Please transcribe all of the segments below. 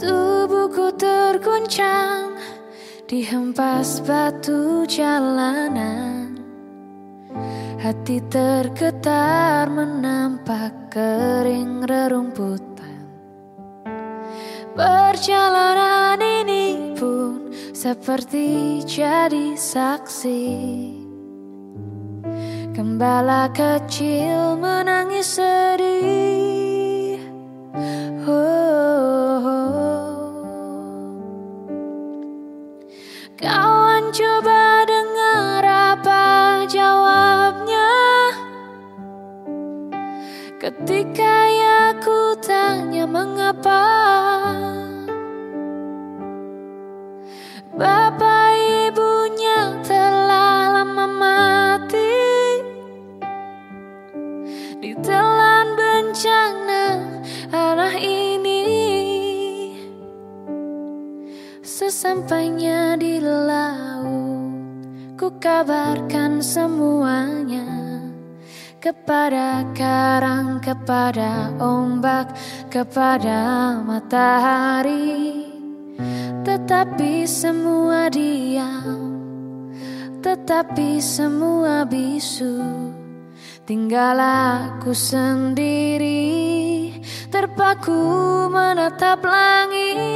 Tubuhku terguncang Dihempas batu jalanan. Hati tergetar menampak kering rerumputan. Perjalanan ini pun seperti jadi saksi. Gembala kecil menangis Ketika aku tanya mengapa Bapak ibunya telah lama mati. Ditelan bencana arah ini Sesampainya di laut Ku kabarkan semuanya Kepada karang, kepada ombak Kepada matahari. Tetapi semua diam Tetapi semua bisu. Tinggal aku sendiri Terpaku menatap langit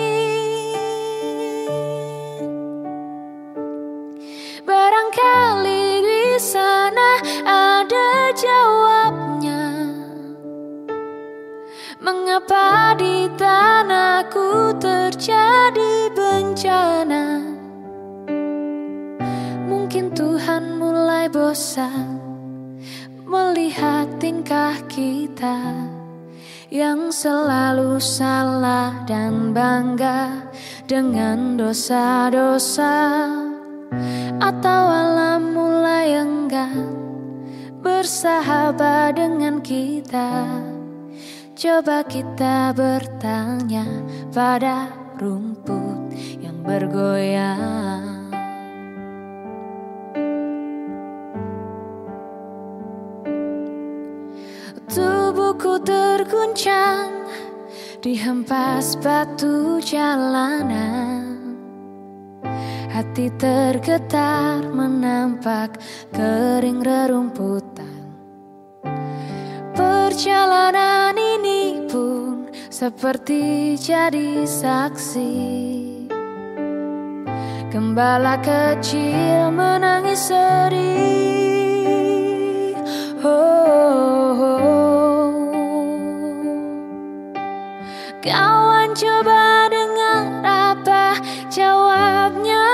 Mengapa di tanahku terjadi bencana? Mungkin Tuhan mulai bosan Melihat tingkah kita Yang selalu salah dan bangga Dengan dosa-dosa. Atau alam mulai enggan bersahabat dengan kita Coba kita bertanya pada rumput yang bergoyang. Tubuhku terguncang dihempas batu jalanan. Hati tergetar menampak kering rerumputan. Perjalanan seperti jadi saksi Gembala kecil menangis sedih oh, oh, oh. Kawan coba dengar apa jawabnya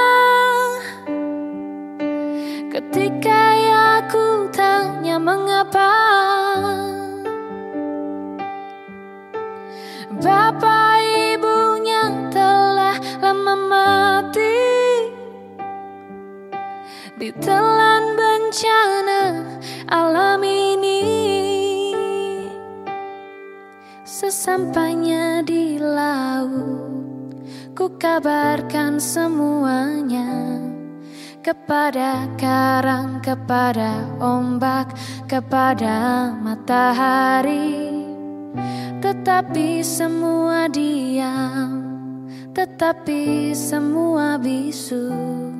Ketika aku tanya mengapa Ditelan bencana alam ini Sesampainya di laut Ku kabarkan semuanya kepada karang, kepada ombak, kepada matahari. Tetapi semua diam, tetapi semua bisu.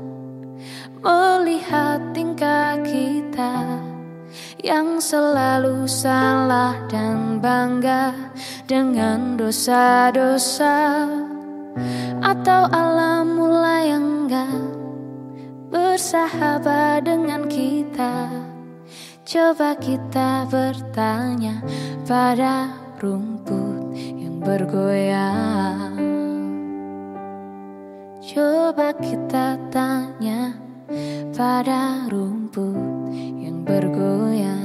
Melihat tingkah kita Yang selalu salah dan bangga Dengan dosa-dosa. Atau alam mulai enggak bersahabat dengan kita. Coba kita bertanya pada rumput yang bergoyang. Coba kita tanya pada rumput yang bergoyang